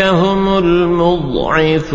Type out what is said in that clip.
هم المضعفون.